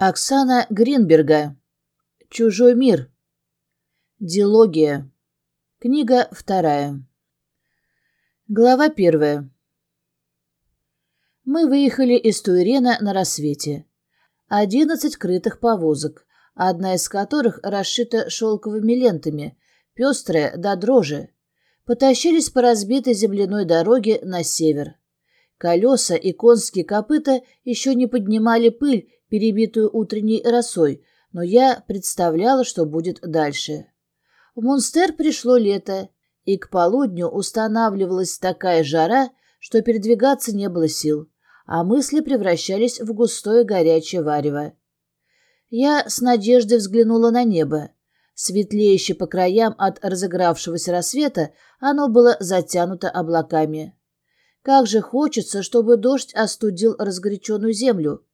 Оксана Гринберга. Чужой мир. Дилогия. Книга вторая. Глава первая. Мы выехали из Туирена на рассвете. Одиннадцать крытых повозок, одна из которых расшита шелковыми лентами, пестрая до дрожи, потащились по разбитой земляной дороге на север. Колеса и конские копыта еще не поднимали пыль перебитую утренней росой, но я представляла, что будет дальше. В Мунстер пришло лето, и к полудню устанавливалась такая жара, что передвигаться не было сил, а мысли превращались в густое горячее варево. Я с надеждой взглянула на небо. Светлеющее по краям от разыгравшегося рассвета, оно было затянуто облаками. Как же хочется, чтобы дождь остудил разгоряченную землю.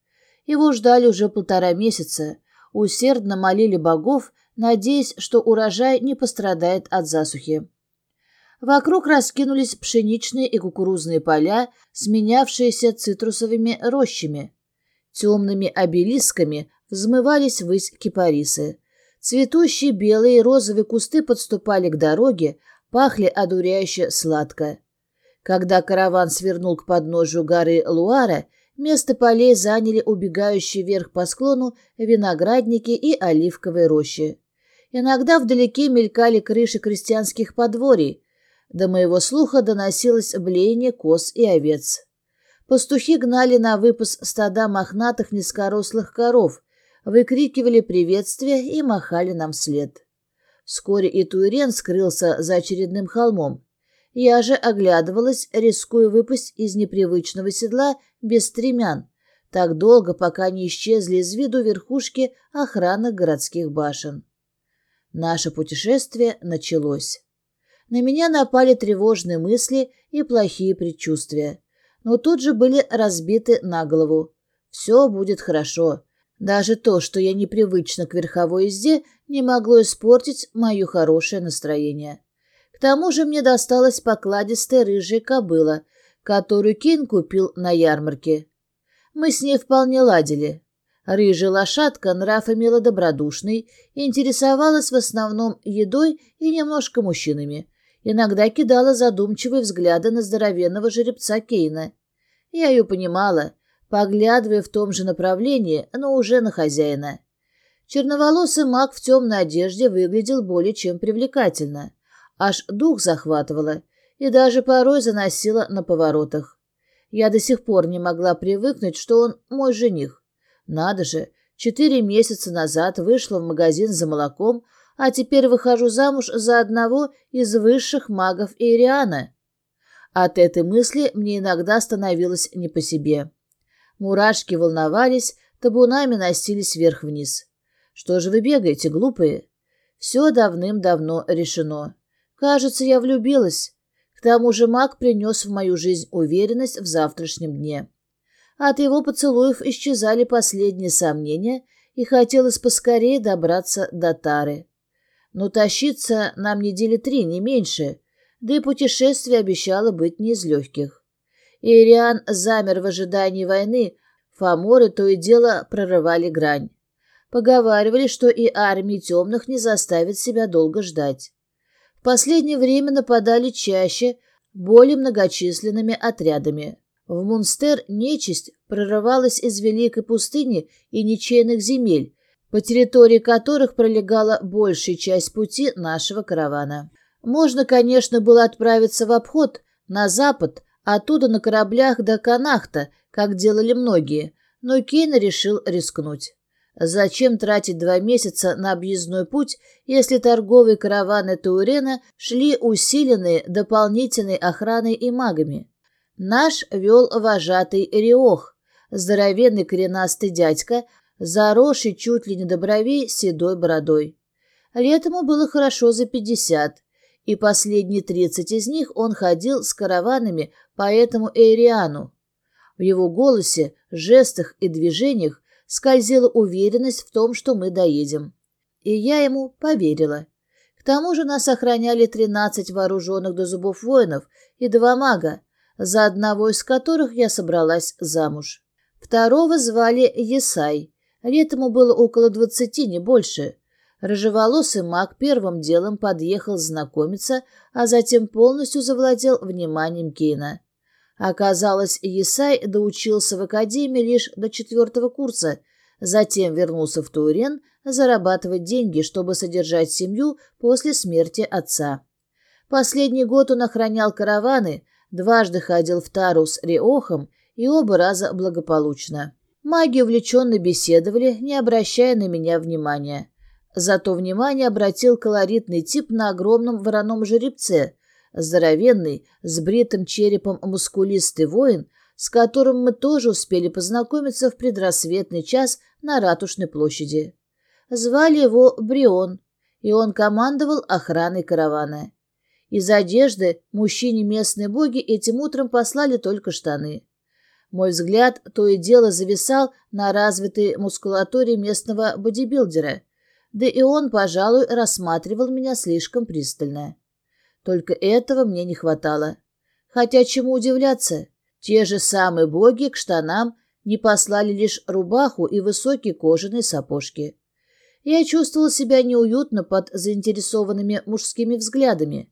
Его ждали уже полтора месяца, усердно молили богов, надеясь, что урожай не пострадает от засухи. Вокруг раскинулись пшеничные и кукурузные поля, сменявшиеся цитрусовыми рощами. Темными обелисками взмывались ввысь кипарисы. Цветущие белые и розовые кусты подступали к дороге, пахли одуряюще сладко. Когда караван свернул к подножию горы Луара, Место полей заняли убегающие вверх по склону виноградники и оливковые рощи. Иногда вдалеке мелькали крыши крестьянских подворий. До моего слуха доносилось блеяние коз и овец. Пастухи гнали на выпас стада мохнатых низкорослых коров, выкрикивали приветствия и махали нам вслед. Вскоре и Туирен скрылся за очередным холмом. Я же оглядывалась, рискуя выпасть из непривычного седла без стремян, так долго, пока не исчезли из виду верхушки охранных городских башен. Наше путешествие началось. На меня напали тревожные мысли и плохие предчувствия, но тут же были разбиты на голову. Все будет хорошо. Даже то, что я непривычна к верховой езде, не могло испортить мое хорошее настроение. К тому же мне досталась покладистая рыжая кобыла, которую Кейн купил на ярмарке. Мы с ней вполне ладили. Рыжая лошадка нрав имела добродушный, интересовалась в основном едой и немножко мужчинами. Иногда кидала задумчивые взгляды на здоровенного жеребца Кейна. Я ее понимала, поглядывая в том же направлении, но уже на хозяина. Черноволосый маг в темной одежде выглядел более чем привлекательно. Аж дух захватывало и даже порой заносило на поворотах. Я до сих пор не могла привыкнуть, что он мой жених. Надо же, четыре месяца назад вышла в магазин за молоком, а теперь выхожу замуж за одного из высших магов Ириана. От этой мысли мне иногда становилось не по себе. Мурашки волновались, табунами носились вверх-вниз. Что же вы бегаете, глупые? Все давным-давно решено. Кажется, я влюбилась. К тому же маг принес в мою жизнь уверенность в завтрашнем дне. От его поцелуев исчезали последние сомнения, и хотелось поскорее добраться до Тары. Но тащиться нам недели три, не меньше, да и путешествие обещало быть не из легких. Ириан замер в ожидании войны, фаморы то и дело прорывали грань. Поговаривали, что и армии темных не заставит себя долго ждать последнее время нападали чаще, более многочисленными отрядами. В Мунстер нечисть прорывалась из Великой пустыни и ничейных земель, по территории которых пролегала большая часть пути нашего каравана. Можно, конечно, было отправиться в обход на запад, оттуда на кораблях до Канахта, как делали многие, но Кейн решил рискнуть. Зачем тратить два месяца на объездной путь, если торговые караваны Таурена шли усиленные дополнительной охраной и магами? Наш вел вожатый Риох, здоровенный коренастый дядька, заросший чуть ли не до бровей седой бородой. Лет ему было хорошо за пятьдесят, и последние тридцать из них он ходил с караванами по этому Эйриану. В его голосе, жестах и движениях скользила уверенность в том, что мы доедем. И я ему поверила. К тому же нас охраняли тринадцать вооруженных до зубов воинов и два мага, за одного из которых я собралась замуж. Второго звали Есай, Лет ему было около двадцати, не больше. Рыжеволосый маг первым делом подъехал знакомиться, а затем полностью завладел вниманием Кейна. Оказалось, Есай доучился в академии лишь до четвертого курса, затем вернулся в Турен зарабатывать деньги, чтобы содержать семью после смерти отца. Последний год он охранял караваны, дважды ходил в Тару с Риохом и оба раза благополучно. Маги увлеченно беседовали, не обращая на меня внимания. Зато внимание обратил колоритный тип на огромном вороном жеребце, здоровенный, с бритым черепом мускулистый воин, с которым мы тоже успели познакомиться в предрассветный час на Ратушной площади. Звали его Брион, и он командовал охраной каравана. Из одежды мужчине местные боги этим утром послали только штаны. Мой взгляд то и дело зависал на развитой мускулатуре местного бодибилдера, да и он, пожалуй, рассматривал меня слишком пристально. Только этого мне не хватало. Хотя чему удивляться? Те же самые боги к штанам не послали лишь рубаху и высокие кожаные сапожки. Я чувствовал себя неуютно под заинтересованными мужскими взглядами.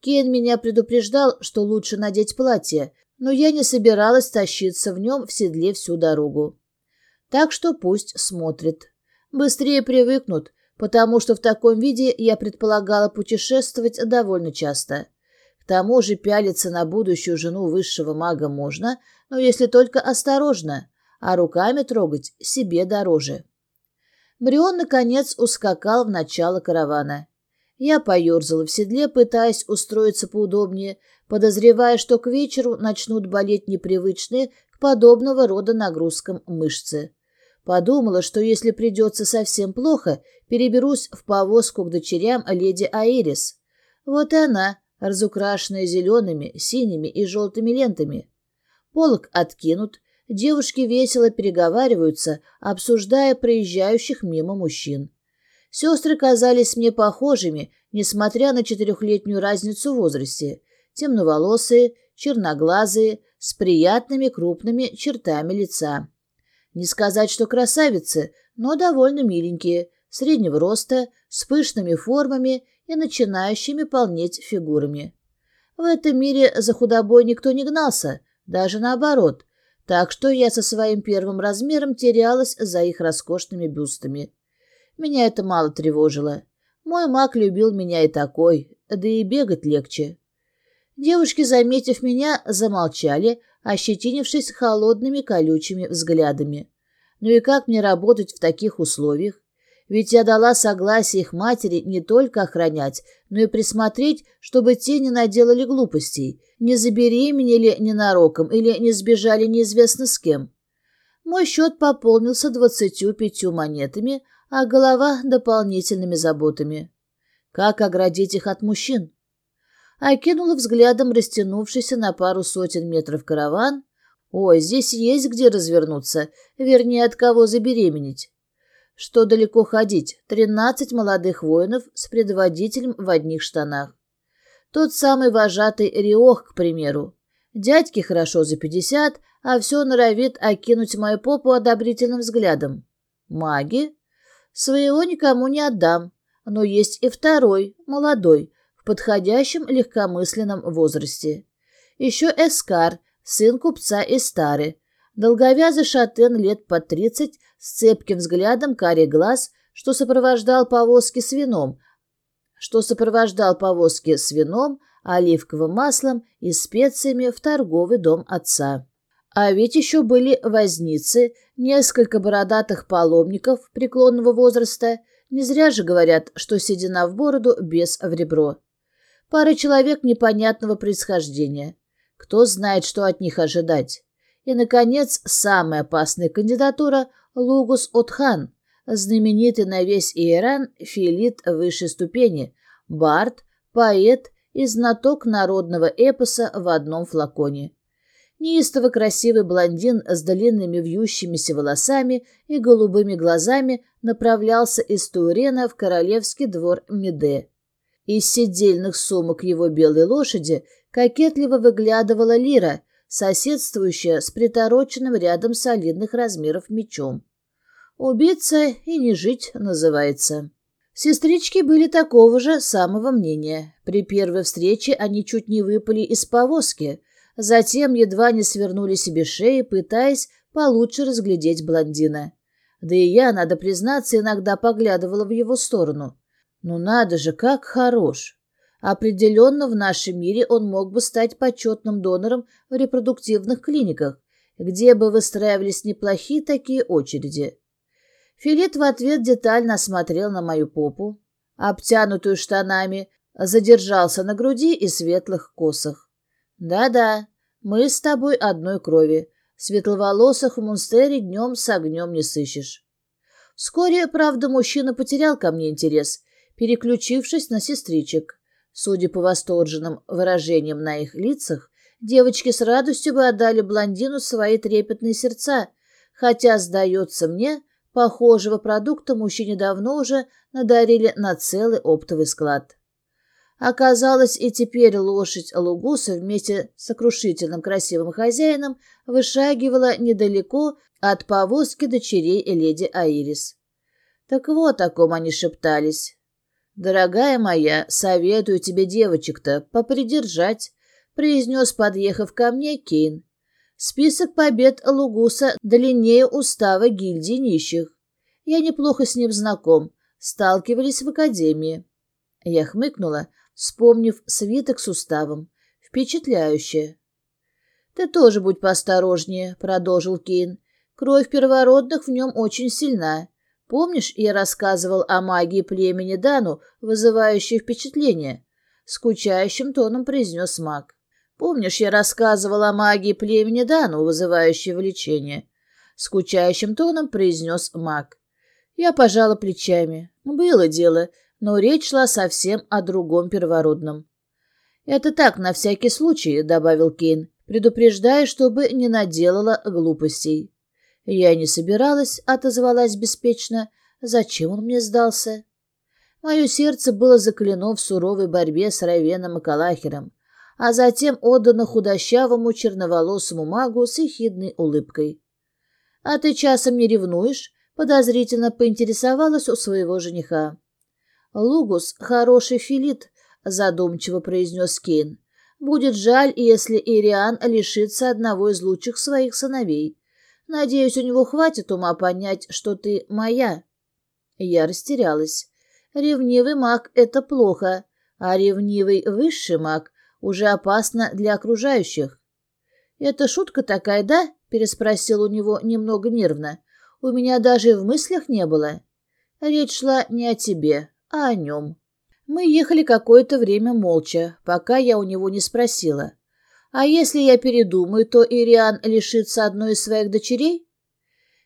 Кейн меня предупреждал, что лучше надеть платье, но я не собиралась тащиться в нем в седле всю дорогу. Так что пусть смотрит. Быстрее привыкнут, потому что в таком виде я предполагала путешествовать довольно часто. К тому же пялиться на будущую жену высшего мага можно, но если только осторожно, а руками трогать себе дороже. Брион, наконец, ускакал в начало каравана. Я поерзала в седле, пытаясь устроиться поудобнее, подозревая, что к вечеру начнут болеть непривычные к подобного рода нагрузкам мышцы. Подумала, что если придется совсем плохо, переберусь в повозку к дочерям леди Аирис. Вот и она, разукрашенная зелеными, синими и желтыми лентами. Полок откинут, девушки весело переговариваются, обсуждая проезжающих мимо мужчин. Сестры казались мне похожими, несмотря на четырехлетнюю разницу в возрасте. Темноволосые, черноглазые, с приятными крупными чертами лица. Не сказать, что красавицы, но довольно миленькие, среднего роста, с пышными формами и начинающими полнеть фигурами. В этом мире за худобой никто не гнался, даже наоборот, так что я со своим первым размером терялась за их роскошными бюстами. Меня это мало тревожило. Мой маг любил меня и такой, да и бегать легче. Девушки, заметив меня, замолчали, ощетинившись холодными колючими взглядами. Ну и как мне работать в таких условиях? Ведь я дала согласие их матери не только охранять, но и присмотреть, чтобы те не наделали глупостей, не забеременели ненароком или не сбежали неизвестно с кем. Мой счет пополнился двадцатью пятью монетами, а голова — дополнительными заботами. Как оградить их от мужчин? Окинула взглядом растянувшийся на пару сотен метров караван. Ой, здесь есть где развернуться, вернее, от кого забеременеть. Что далеко ходить, тринадцать молодых воинов с предводителем в одних штанах. Тот самый вожатый Риох, к примеру. Дядьки хорошо за пятьдесят, а все норовит окинуть мою попу одобрительным взглядом. Маги? Своего никому не отдам, но есть и второй, молодой, подходящем легкомысленном возрасте. Еще Эскар, сын купца из Стары, долговязый шатен лет по тридцать с цепким взглядом карий глаз, что сопровождал повозки с вином, что сопровождал повозки с вином, оливковым маслом и специями в торговый дом отца. А ведь еще были возницы, несколько бородатых паломников преклонного возраста. Не зря же говорят, что седина в бороду, без в ребро. Пара человек непонятного происхождения. Кто знает, что от них ожидать. И, наконец, самая опасная кандидатура – Лугус Отхан, знаменитый на весь Иеран филит высшей ступени, бард, поэт и знаток народного эпоса в одном флаконе. Неистово красивый блондин с длинными вьющимися волосами и голубыми глазами направлялся из Турена в королевский двор Меде. Из седельных сумок его белой лошади кокетливо выглядывала лира, соседствующая с притороченным рядом солидных размеров мечом. Убиться и не жить называется. Сестрички были такого же самого мнения. При первой встрече они чуть не выпали из повозки, затем едва не свернули себе шеи, пытаясь получше разглядеть блондина. Да и я, надо признаться, иногда поглядывала в его сторону. Ну надо же, как хорош! Определенно в нашем мире он мог бы стать почетным донором в репродуктивных клиниках, где бы выстраивались неплохие такие очереди. Филит в ответ детально осмотрел на мою попу, обтянутую штанами, задержался на груди и светлых косах. «Да-да, мы с тобой одной крови. Светловолосых в Мунстере днем с огнем не сыщешь». Вскоре, правда, мужчина потерял ко мне интерес, переключившись на сестричек. Судя по восторженным выражениям на их лицах, девочки с радостью бы отдали блондину свои трепетные сердца, хотя, сдается мне, Похожего продукта мужчине давно уже надарили на целый оптовый склад. Оказалось, и теперь лошадь Лугуса вместе с сокрушительным красивым хозяином вышагивала недалеко от повозки дочерей леди Аирис. Так вот о ком они шептались. «Дорогая моя, советую тебе девочек-то попридержать», — произнес, подъехав ко мне, Кейн. Список побед Лугуса длиннее устава гильдии нищих. Я неплохо с ним знаком, сталкивались в академии. Я хмыкнула, вспомнив свиток с уставом. Впечатляюще. «Ты тоже будь поосторожнее», — продолжил Кейн. «Кровь первородных в нем очень сильна. Помнишь, я рассказывал о магии племени Дану, вызывающей впечатление?» Скучающим тоном произнес маг. Помнишь, я рассказывал о магии племени Дану, вызывающей влечение?» Скучающим тоном произнес маг. Я пожала плечами. Было дело, но речь шла совсем о другом первородном. «Это так, на всякий случай», — добавил Кейн, предупреждая, чтобы не наделала глупостей. Я не собиралась, отозвалась беспечно. Зачем он мне сдался? Мое сердце было закалено в суровой борьбе с Равеном и Калахером а затем отдана худощавому черноволосому магу с ехидной улыбкой. «А ты часом не ревнуешь?» — подозрительно поинтересовалась у своего жениха. «Лугус — хороший филит», — задумчиво произнес Кейн. «Будет жаль, если Ириан лишится одного из лучших своих сыновей. Надеюсь, у него хватит ума понять, что ты моя». Я растерялась. Ревнивый маг — это плохо, а ревнивый высший маг уже опасно для окружающих. «Это шутка такая, да?» — переспросил у него немного нервно. «У меня даже в мыслях не было. Речь шла не о тебе, а о нем». Мы ехали какое-то время молча, пока я у него не спросила. «А если я передумаю, то Ириан лишится одной из своих дочерей?»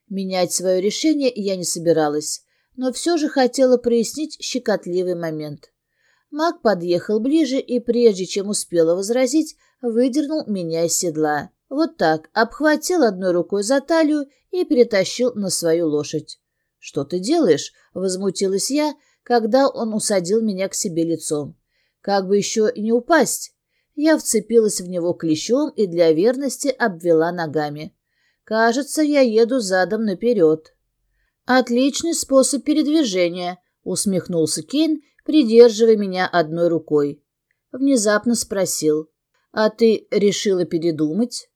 Менять свое решение я не собиралась, но все же хотела прояснить щекотливый момент. Маг подъехал ближе и, прежде чем успела возразить, выдернул меня из седла. Вот так, обхватил одной рукой за талию и перетащил на свою лошадь. «Что ты делаешь?» — возмутилась я, когда он усадил меня к себе лицом. «Как бы еще не упасть!» Я вцепилась в него клещом и для верности обвела ногами. «Кажется, я еду задом наперед». «Отличный способ передвижения», — усмехнулся Кейн придерживая меня одной рукой. Внезапно спросил, «А ты решила передумать?»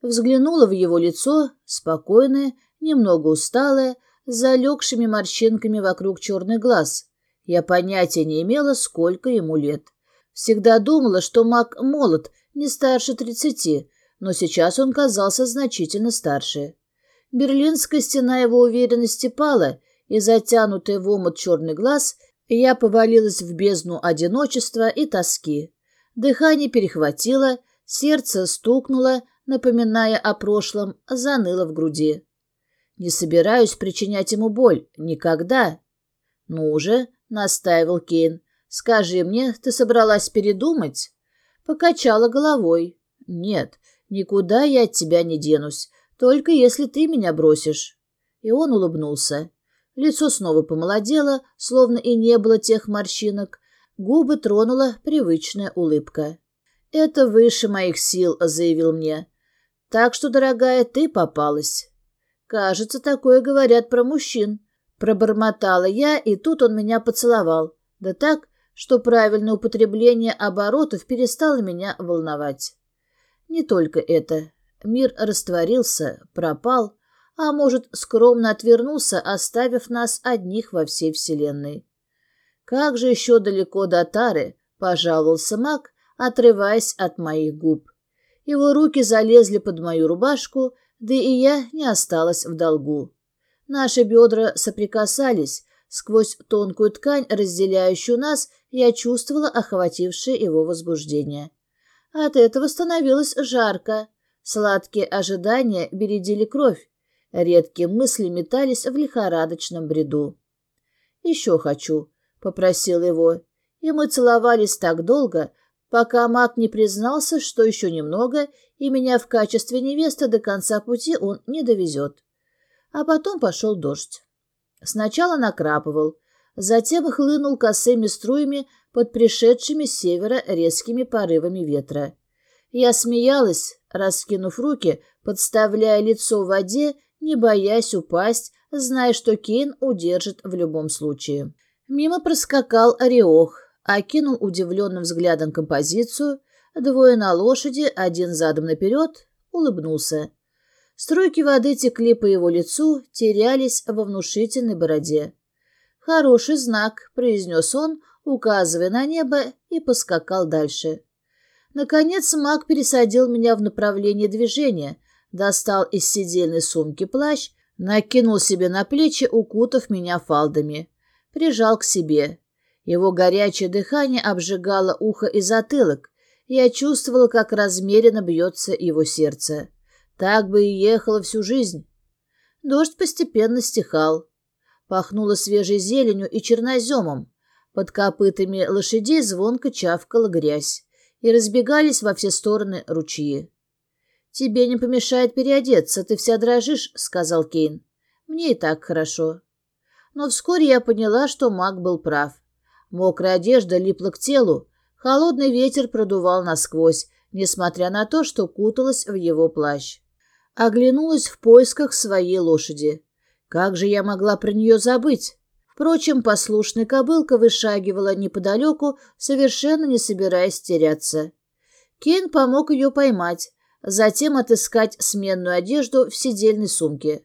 Взглянула в его лицо, спокойное, немного усталое, с залегшими морщинками вокруг черных глаз. Я понятия не имела, сколько ему лет. Всегда думала, что маг молод, не старше тридцати, но сейчас он казался значительно старше. Берлинская стена его уверенности пала, и затянутый в омут черный глаз я повалилась в бездну одиночества и тоски. Дыхание перехватило, сердце стукнуло, напоминая о прошлом, заныло в груди. Не собираюсь причинять ему боль. Никогда. Ну же, настаивал Кейн. Скажи мне, ты собралась передумать? Покачала головой. Нет, никуда я от тебя не денусь, только если ты меня бросишь. И он улыбнулся. Лицо снова помолодело, словно и не было тех морщинок. Губы тронула привычная улыбка. «Это выше моих сил», — заявил мне. «Так что, дорогая, ты попалась». Кажется, такое говорят про мужчин. Пробормотала я, и тут он меня поцеловал. Да так, что правильное употребление оборотов перестало меня волновать. Не только это. Мир растворился, пропал, а может, скромно отвернулся, оставив нас одних во всей вселенной. Как же еще далеко до Тары, пожаловался маг, отрываясь от моих губ. Его руки залезли под мою рубашку, да и я не осталась в долгу. Наши бедра соприкасались, сквозь тонкую ткань, разделяющую нас, я чувствовала охватившее его возбуждение. От этого становилось жарко. Сладкие ожидания бередили кровь. Редкие мысли метались в лихорадочном бреду. «Еще хочу», — попросил его. И мы целовались так долго, пока маг не признался, что еще немного, и меня в качестве невесты до конца пути он не довезет. А потом пошел дождь. Сначала накрапывал, затем хлынул косыми струями под пришедшими с севера резкими порывами ветра. Я смеялась, раскинув руки, подставляя лицо в воде, не боясь упасть, зная, что Кейн удержит в любом случае. Мимо проскакал Ореох, окинул удивленным взглядом композицию, двое на лошади, один задом наперед, улыбнулся. Струйки воды текли по его лицу, терялись во внушительной бороде. «Хороший знак», — произнес он, указывая на небо, и поскакал дальше. Наконец маг пересадил меня в направлении движения, достал из сидельной сумки плащ, накинул себе на плечи, укутав меня фалдами. Прижал к себе. Его горячее дыхание обжигало ухо и затылок. Я чувствовала, как размеренно бьется его сердце. Так бы и ехала всю жизнь. Дождь постепенно стихал. Пахнуло свежей зеленью и черноземом. Под копытами лошадей звонко чавкала грязь, и разбегались во все стороны ручьи. «Тебе не помешает переодеться, ты вся дрожишь», — сказал Кейн. «Мне и так хорошо». Но вскоре я поняла, что маг был прав. Мокрая одежда липла к телу, холодный ветер продувал насквозь, несмотря на то, что куталась в его плащ. Оглянулась в поисках своей лошади. Как же я могла про нее забыть? Впрочем, послушная кобылка вышагивала неподалеку, совершенно не собираясь теряться. Кен помог ее поймать, затем отыскать сменную одежду в сидельной сумке.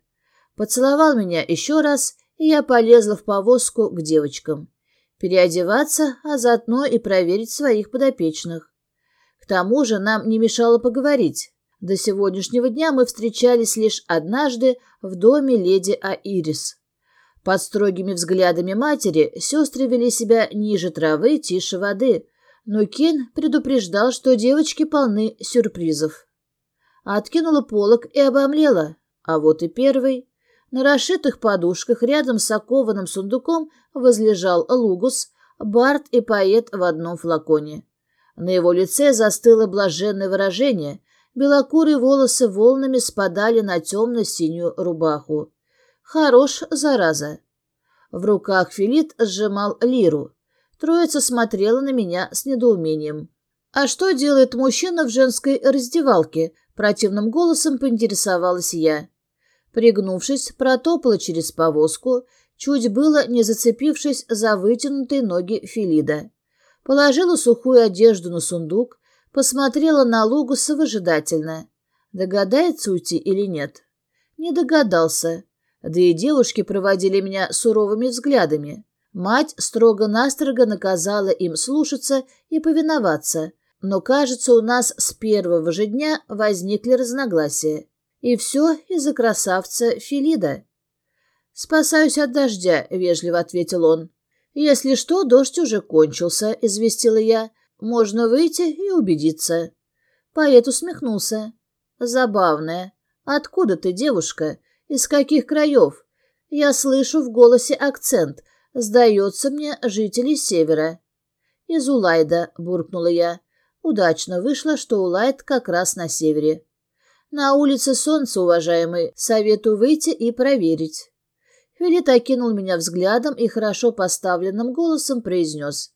Поцеловал меня еще раз, и я полезла в повозку к девочкам. Переодеваться, а заодно и проверить своих подопечных. К тому же нам не мешало поговорить. До сегодняшнего дня мы встречались лишь однажды в доме леди Аирис. Под строгими взглядами матери сестры вели себя ниже травы, тише воды, но Кен предупреждал, что девочки полны сюрпризов. Откинула полок и обомлела, а вот и первый. На расшитых подушках рядом с окованным сундуком возлежал Лугус, Барт и поэт в одном флаконе. На его лице застыло блаженное выражение, белокурые волосы волнами спадали на темно-синюю рубаху. Хорош, зараза. В руках Филит сжимал лиру. Троица смотрела на меня с недоумением. «А что делает мужчина в женской раздевалке?» Противным голосом поинтересовалась я. Пригнувшись, протопала через повозку, чуть было не зацепившись за вытянутые ноги Филида. Положила сухую одежду на сундук, посмотрела на Лугуса выжидательно. Догадается уйти или нет? Не догадался да и девушки проводили меня суровыми взглядами. Мать строго-настрого наказала им слушаться и повиноваться, но, кажется, у нас с первого же дня возникли разногласия. И все из-за красавца Филида. «Спасаюсь от дождя», — вежливо ответил он. «Если что, дождь уже кончился», — известила я. «Можно выйти и убедиться». Поэт усмехнулся. «Забавная. Откуда ты, девушка? Из каких краев? Я слышу в голосе акцент. Сдается мне жители севера. Из Улайда, буркнула я. Удачно вышло, что Улайд как раз на севере. На улице солнце, уважаемый, советую выйти и проверить. Филит окинул меня взглядом и хорошо поставленным голосом произнес.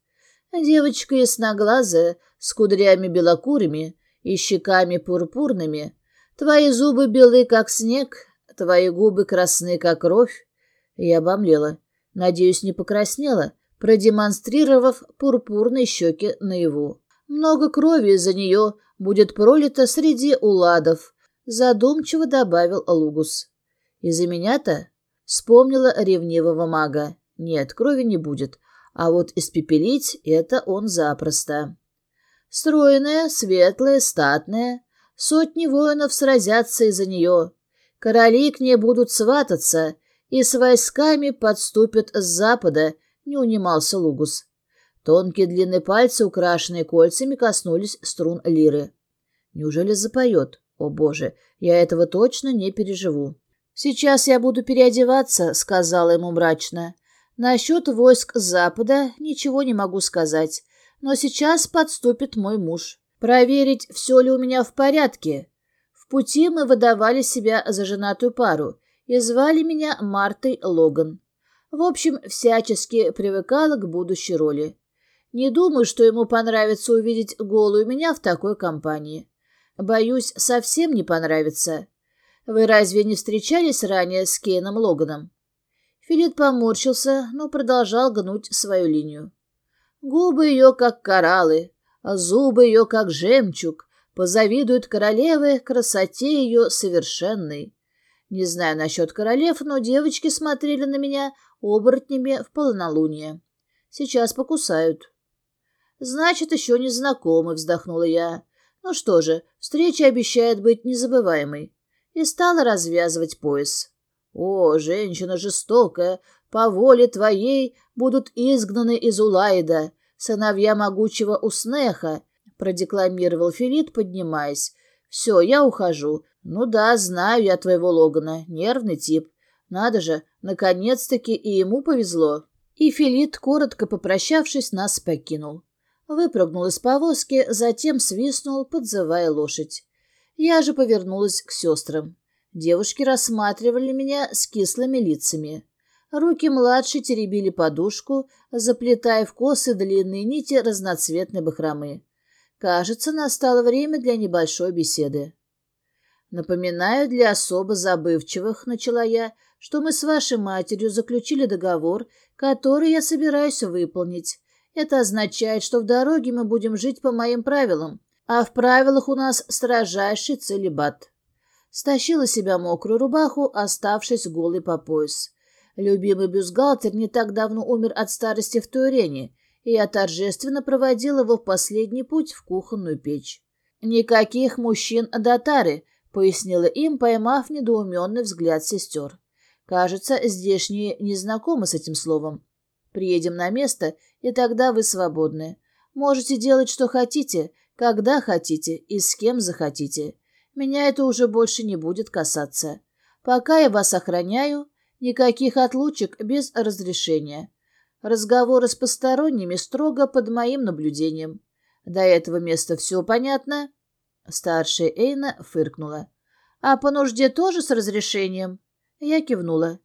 Девочка ясноглазая, с кудрями белокурыми и щеками пурпурными. Твои зубы белы, как снег, твои губы красны, как кровь. Я обомлела. Надеюсь, не покраснела, продемонстрировав пурпурные щеки наяву. Много крови из-за нее будет пролито среди уладов, задумчиво добавил Лугус. Из-за меня-то? Вспомнила ревнивого мага. Нет, крови не будет, а вот испепелить это он запросто. Стройная, светлая, статная, сотни воинов сразятся из-за нее. Короли к ней будут свататься, и с войсками подступят с запада, не унимался Лугус. Тонкие длинные пальцы, украшенные кольцами, коснулись струн лиры. Неужели запоет? О боже, я этого точно не переживу. «Сейчас я буду переодеваться», — сказала ему мрачно. «Насчет войск запада ничего не могу сказать но сейчас подступит мой муж. Проверить, все ли у меня в порядке. В пути мы выдавали себя за женатую пару и звали меня Мартой Логан. В общем, всячески привыкала к будущей роли. Не думаю, что ему понравится увидеть голую меня в такой компании. Боюсь, совсем не понравится. Вы разве не встречались ранее с Кейном Логаном? Филипп поморщился, но продолжал гнуть свою линию. Губы ее, как кораллы, а зубы ее, как жемчуг, позавидуют королевы красоте ее совершенной. Не знаю насчет королев, но девочки смотрели на меня оборотнями в полнолуние. Сейчас покусают. Значит, еще не знакомы, вздохнула я. Ну что же, встреча обещает быть незабываемой. И стала развязывать пояс. О, женщина жестокая, по воле твоей будут изгнаны из Улайда, сыновья могучего Уснеха, продекламировал Филит, поднимаясь. Все, я ухожу. Ну да, знаю я твоего Логана, нервный тип. Надо же, наконец-таки и ему повезло. И Филит, коротко попрощавшись, нас покинул. Выпрыгнул из повозки, затем свистнул, подзывая лошадь. Я же повернулась к сестрам. Девушки рассматривали меня с кислыми лицами. Руки младшей теребили подушку, заплетая в косы длинные нити разноцветной бахромы. Кажется, настало время для небольшой беседы. «Напоминаю для особо забывчивых», — начала я, «что мы с вашей матерью заключили договор, который я собираюсь выполнить. Это означает, что в дороге мы будем жить по моим правилам, а в правилах у нас строжайший целебат». Стащила себя мокрую рубаху, оставшись голой по пояс. Любимый бюстгальтер не так давно умер от старости в Турене, и я торжественно проводил его в последний путь в кухонную печь. «Никаких мужчин-датары», — пояснила им, поймав недоуменный взгляд сестер. «Кажется, здешние не знакомы с этим словом. Приедем на место, и тогда вы свободны. Можете делать, что хотите, когда хотите и с кем захотите. Меня это уже больше не будет касаться. Пока я вас охраняю, Никаких отлучек без разрешения. Разговоры с посторонними строго под моим наблюдением. До этого места все понятно?» Старшая Эйна фыркнула. «А по нужде тоже с разрешением?» Я кивнула.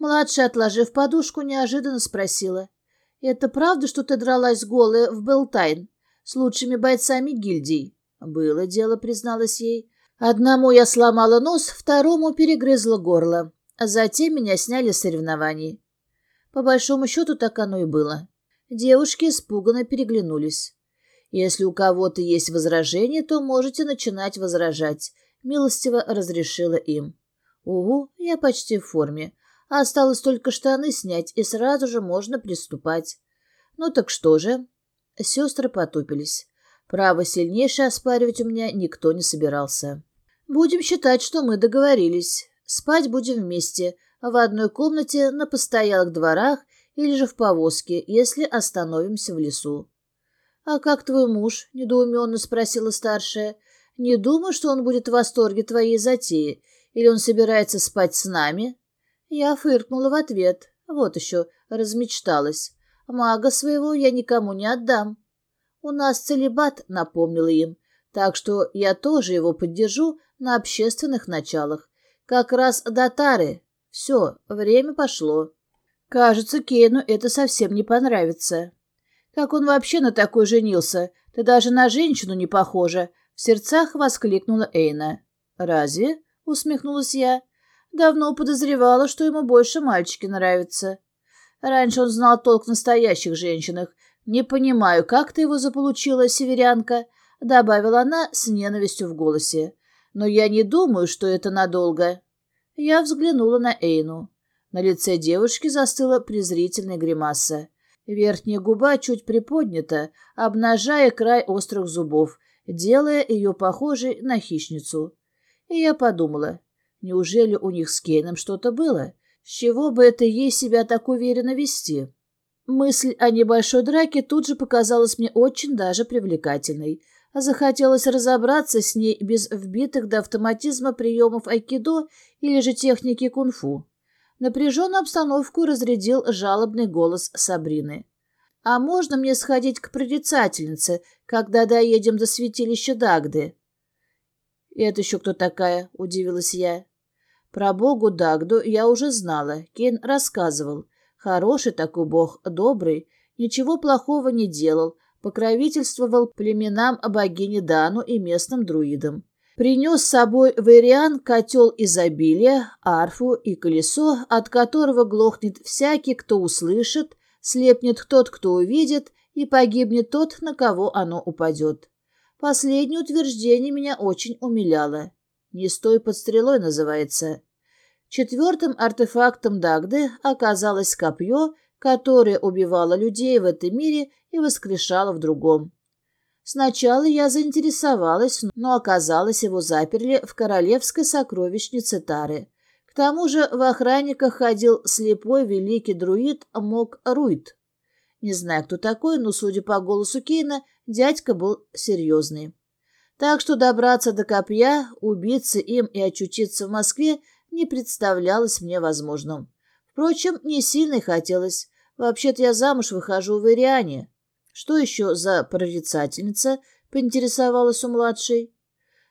Младшая, отложив подушку, неожиданно спросила. «Это правда, что ты дралась голая в Белтайн с лучшими бойцами гильдий?» «Было дело», — призналась ей. «Одному я сломала нос, второму перегрызла горло. А затем меня сняли с соревнований. По большому счету так оно и было. Девушки испуганно переглянулись. Если у кого-то есть возражения, то можете начинать возражать. Милостиво разрешила им. Угу, я почти в форме. Осталось только штаны снять, и сразу же можно приступать. Ну так что же? Сестры потупились. Право сильнейшее оспаривать у меня никто не собирался. Будем считать, что мы договорились. Спать будем вместе, в одной комнате на постоялых дворах или же в повозке, если остановимся в лесу. — А как твой муж? — недоуменно спросила старшая. — Не думаю, что он будет в восторге твоей затеи, или он собирается спать с нами? Я фыркнула в ответ. Вот еще, размечталась. Мага своего я никому не отдам. У нас целебат, напомнила им, так что я тоже его поддержу на общественных началах. Как раз до Тары. Все, время пошло. Кажется, Кейну это совсем не понравится. Как он вообще на такой женился? Ты даже на женщину не похожа. В сердцах воскликнула Эйна. Разве? Усмехнулась я. Давно подозревала, что ему больше мальчики нравятся. Раньше он знал толк в настоящих женщинах. Не понимаю, как ты его заполучила, северянка, — добавила она с ненавистью в голосе. Но я не думаю, что это надолго. Я взглянула на Эйну. На лице девушки застыла презрительная гримаса. Верхняя губа чуть приподнята, обнажая край острых зубов, делая ее похожей на хищницу. И я подумала, неужели у них с Кейном что-то было? С чего бы это ей себя так уверенно вести? Мысль о небольшой драке тут же показалась мне очень даже привлекательной. Захотелось разобраться с ней без вбитых до автоматизма приемов айкидо или же техники кунг-фу. Напряженную обстановку разрядил жалобный голос Сабрины. «А можно мне сходить к прорицательнице, когда доедем до святилища Дагды?» «Это еще кто такая?» — удивилась я. Про богу Дагду я уже знала, Кен рассказывал. Хороший такой бог, добрый, ничего плохого не делал, покровительствовал племенам богини Дану и местным друидам. Принес с собой в Ириан котел изобилия, арфу и колесо, от которого глохнет всякий, кто услышит, слепнет тот, кто увидит, и погибнет тот, на кого оно упадет. Последнее утверждение меня очень умиляло. «Не стой под стрелой» называется. Четвертым артефактом Дагды оказалось копье, которое убивало людей в этом мире и воскрешало в другом. Сначала я заинтересовалась, но оказалось, его заперли в королевской сокровищнице Тары. К тому же в охранниках ходил слепой великий друид Мок Руит. Не знаю, кто такой, но, судя по голосу Кейна, дядька был серьезный. Так что добраться до копья, убиться им и очутиться в Москве не представлялось мне возможным. Впрочем, не сильно хотелось. Вообще-то я замуж выхожу в Ириане. Что еще за прорицательница? Поинтересовалась у младшей.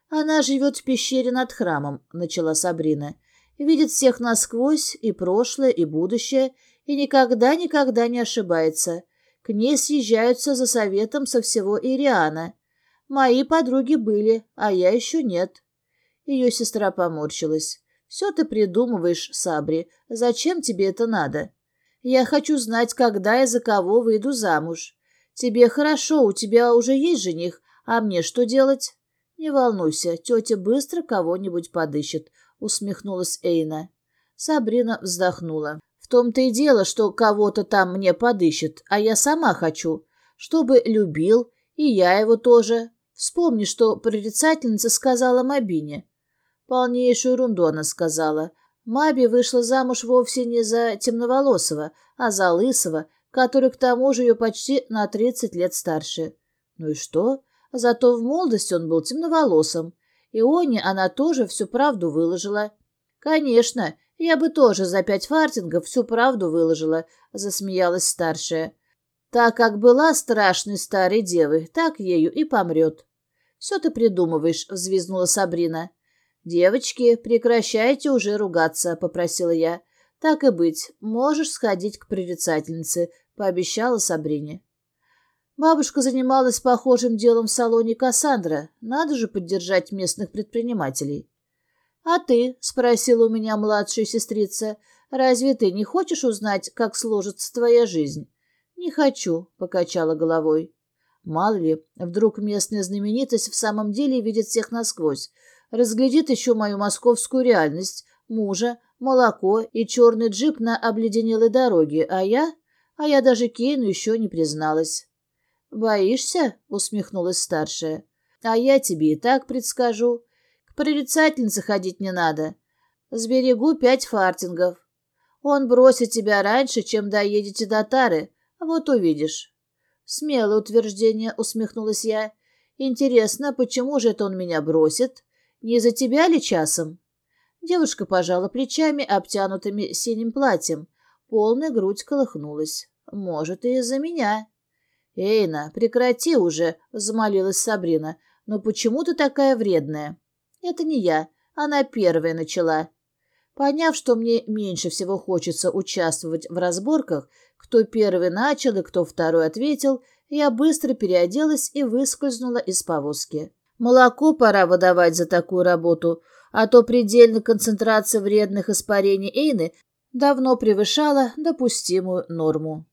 Она живет в пещере над храмом, начала Сабрина. Видит всех насквозь, и прошлое, и будущее, и никогда-никогда не ошибается. К ней съезжаются за советом со всего Ириана. Мои подруги были, а я еще нет. Ее сестра поморщилась. «Все ты придумываешь, Сабри. Зачем тебе это надо? Я хочу знать, когда и за кого выйду замуж. Тебе хорошо, у тебя уже есть жених, а мне что делать? Не волнуйся, тетя быстро кого-нибудь подыщет, усмехнулась Эйна. Сабрина вздохнула. В том-то и дело, что кого-то там мне подыщет, а я сама хочу, чтобы любил, и я его тоже. Вспомни, что прорицательница сказала Мабине. Полнейшую ерунду она сказала. Маби вышла замуж вовсе не за темноволосого, а за лысого, который к тому же ее почти на тридцать лет старше. Ну и что? Зато в молодости он был темноволосым. И Оне она тоже всю правду выложила. Конечно, я бы тоже за пять фартингов всю правду выложила, засмеялась старшая. Так как была страшной старой девой, так ею и помрет. Все ты придумываешь, взвизгнула Сабрина. Девочки, прекращайте уже ругаться, попросила я. Так и быть, можешь сходить к прорицательнице, — пообещала Сабрине. Бабушка занималась похожим делом в салоне Кассандра. Надо же поддержать местных предпринимателей. «А ты?» — спросила у меня младшая сестрица. «Разве ты не хочешь узнать, как сложится твоя жизнь?» «Не хочу», — покачала головой. Мало ли, вдруг местная знаменитость в самом деле видит всех насквозь, разглядит еще мою московскую реальность, мужа, молоко и черный джип на обледенелой дороге, а я а я даже Кейну еще не призналась. «Боишься?» — усмехнулась старшая. «А я тебе и так предскажу. К прорицательнице ходить не надо. Сберегу пять фартингов. Он бросит тебя раньше, чем доедете до Тары. Вот увидишь». «Смелое утверждение», — усмехнулась я. «Интересно, почему же это он меня бросит? Не за тебя ли часом?» Девушка пожала плечами, обтянутыми синим платьем, Полная грудь колыхнулась. «Может, и из-за меня». «Эйна, прекрати уже», — замолилась Сабрина. «Но почему ты такая вредная?» «Это не я. Она первая начала». Поняв, что мне меньше всего хочется участвовать в разборках, кто первый начал и кто второй ответил, я быстро переоделась и выскользнула из повозки. Молоко пора выдавать за такую работу, а то предельная концентрация вредных испарений Эйны давно превышала допустимую норму.